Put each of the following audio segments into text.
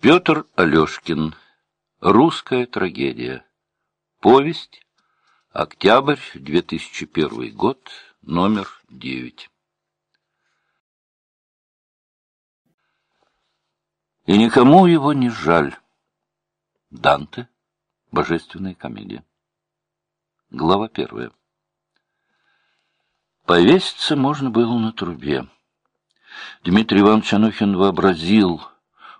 Петр Алешкин. Русская трагедия. Повесть. Октябрь 2001 год. Номер 9. И никому его не жаль. Данте. Божественная комедия. Глава первая. Повеситься можно было на трубе. Дмитрий Иванович Анохин вообразил,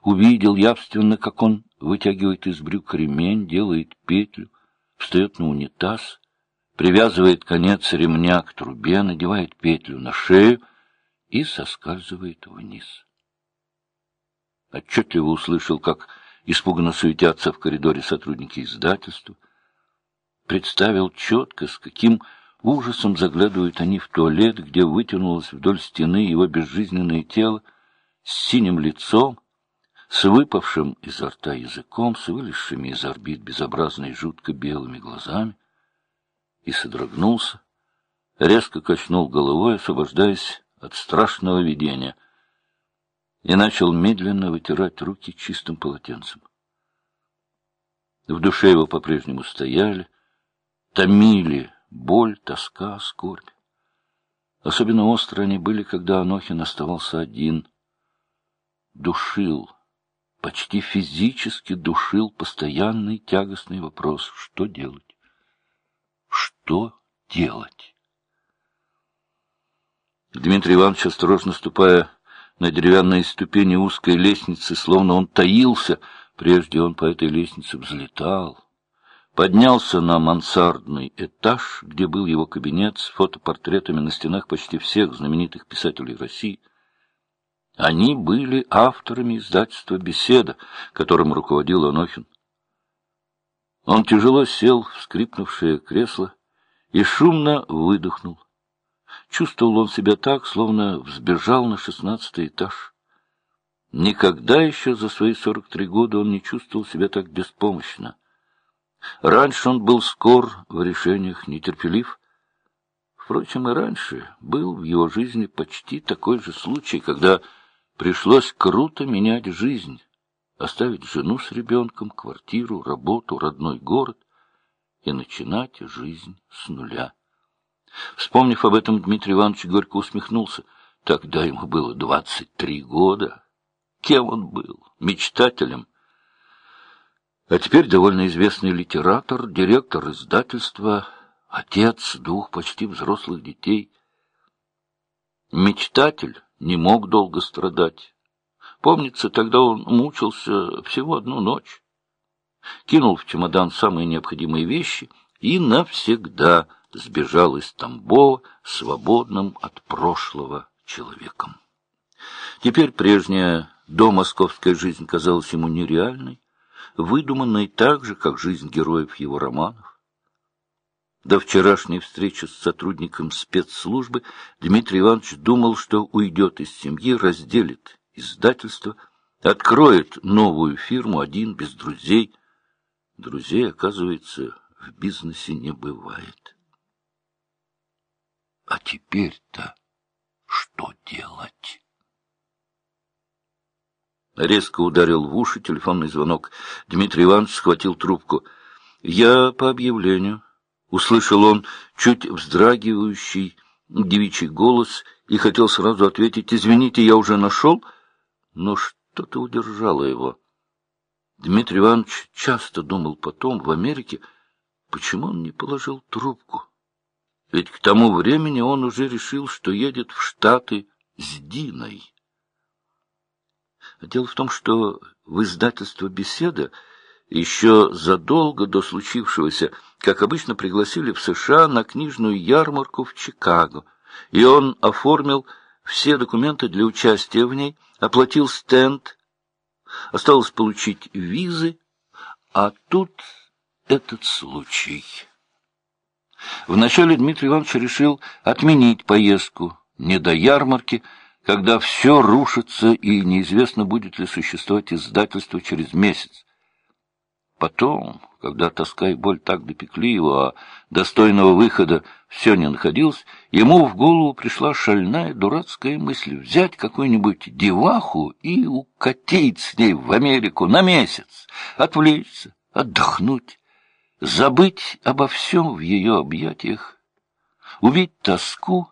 увидел явственно, как он вытягивает из брюк ремень, делает петлю, встает на унитаз, привязывает конец ремня к трубе, надевает петлю на шею и соскальзывает вниз. Отчетливо услышал, как испуганно суетятся в коридоре сотрудники издательства. Представил четко, с каким ужасом заглядывают они в туалет, где вытянулось вдоль стены его безжизненное тело с синим лицом, с выпавшим изо рта языком, с вылезшими из орбит безобразной жутко белыми глазами, и содрогнулся, резко качнул головой, освобождаясь от страшного видения, и начал медленно вытирать руки чистым полотенцем. В душе его по-прежнему стояли, томили боль, тоска, скорбь. Особенно остро они были, когда Анохин оставался один, душил, почти физически душил постоянный тягостный вопрос, что делать? Что делать? Дмитрий Иванович, осторожно ступая на деревянные ступени узкой лестницы, словно он таился, прежде он по этой лестнице взлетал, поднялся на мансардный этаж, где был его кабинет с фотопортретами на стенах почти всех знаменитых писателей России, они были авторами издательства «Беседа», которым руководил Анохин. Он тяжело сел в скрипнувшее кресло и шумно выдохнул. Чувствовал он себя так, словно взбежал на шестнадцатый этаж. Никогда еще за свои сорок три года он не чувствовал себя так беспомощно. Раньше он был скор в решениях, нетерпелив. Впрочем, и раньше был в его жизни почти такой же случай, когда Пришлось круто менять жизнь, оставить жену с ребенком, квартиру, работу, родной город и начинать жизнь с нуля. Вспомнив об этом, Дмитрий Иванович горько усмехнулся. Тогда ему было двадцать три года. Кем он был? Мечтателем. А теперь довольно известный литератор, директор издательства, отец двух почти взрослых детей. Мечтатель не мог долго страдать. Помнится, тогда он мучился всего одну ночь. Кинул в чемодан самые необходимые вещи и навсегда сбежал из Тамбова свободным от прошлого человеком. Теперь прежняя домосковская жизнь казалась ему нереальной, выдуманной так же, как жизнь героев его романов. До вчерашней встречи с сотрудником спецслужбы Дмитрий Иванович думал, что уйдет из семьи, разделит издательство, откроет новую фирму один, без друзей. Друзей, оказывается, в бизнесе не бывает. А теперь-то что делать? Резко ударил в уши телефонный звонок. Дмитрий Иванович схватил трубку. — Я по объявлению. Услышал он чуть вздрагивающий девичий голос и хотел сразу ответить «Извините, я уже нашел», но что-то удержало его. Дмитрий Иванович часто думал потом, в Америке, почему он не положил трубку. Ведь к тому времени он уже решил, что едет в Штаты с Диной. Дело в том, что в издательство «Беседа» еще задолго до случившегося, как обычно, пригласили в США на книжную ярмарку в Чикаго, и он оформил все документы для участия в ней, оплатил стенд, осталось получить визы, а тут этот случай. Вначале Дмитрий Иванович решил отменить поездку не до ярмарки, когда все рушится и неизвестно, будет ли существовать издательство через месяц. Потом, когда тоска и боль так допекли его, а достойного выхода все не находилось, ему в голову пришла шальная дурацкая мысль взять какую-нибудь деваху и укатить с ней в Америку на месяц, отвлечься, отдохнуть, забыть обо всем в ее объятиях, убить тоску